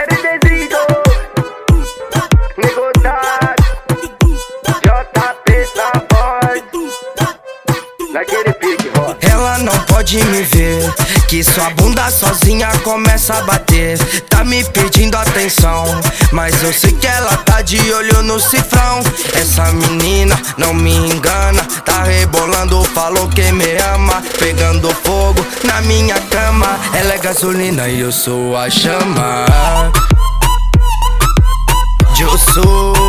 RDzinho, negotado, JP Savoy, tá naquele pique, ó. Ela não pode me ver, que sua bunda sozinha começa a bater. Tá me pedindo atenção, mas eu sei que ela tá de olho no cifrão. Essa menina não me engana, tá rebolando, falou que me ama. Pegando fogo na minha cama. Ela é gasolina e eu sou a chama. Eu sou.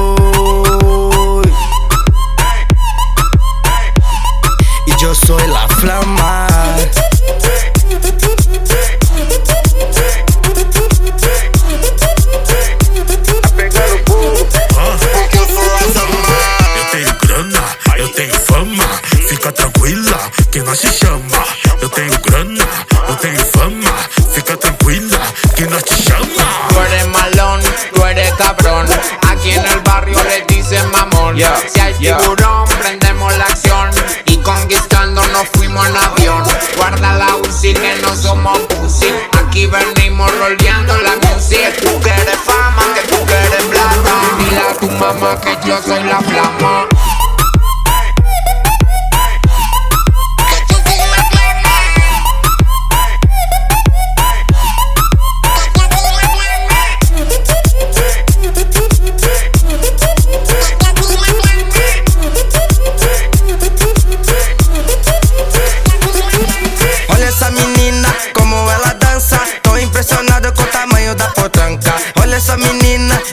Que nós te chama. Eu tenho grana, eu tenho fama. Fica tranquila que nós te chama. Tú eres malón, tú eres cabrón. Aquí en el barrio le dicen mamón. si hay tiburón, prendemos la acción. Y conquistando nos fuimos en avión. Guarda la UCI que no somos pussy. Aquí venimos roleando la music. Tú quieres fama, que tú quieres plata. Dile a tu mamá que yo soy la flama.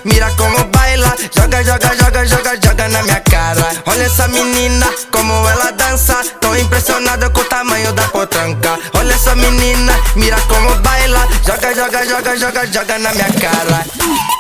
Mira como baila. Joga, joga, joga, joga, joga na minha cara. Olha essa menina, como ela dança. Tô impressionado com o tamanho da potranca. Olha essa menina, mira como baila. Joga, joga, joga, joga, joga na minha cara.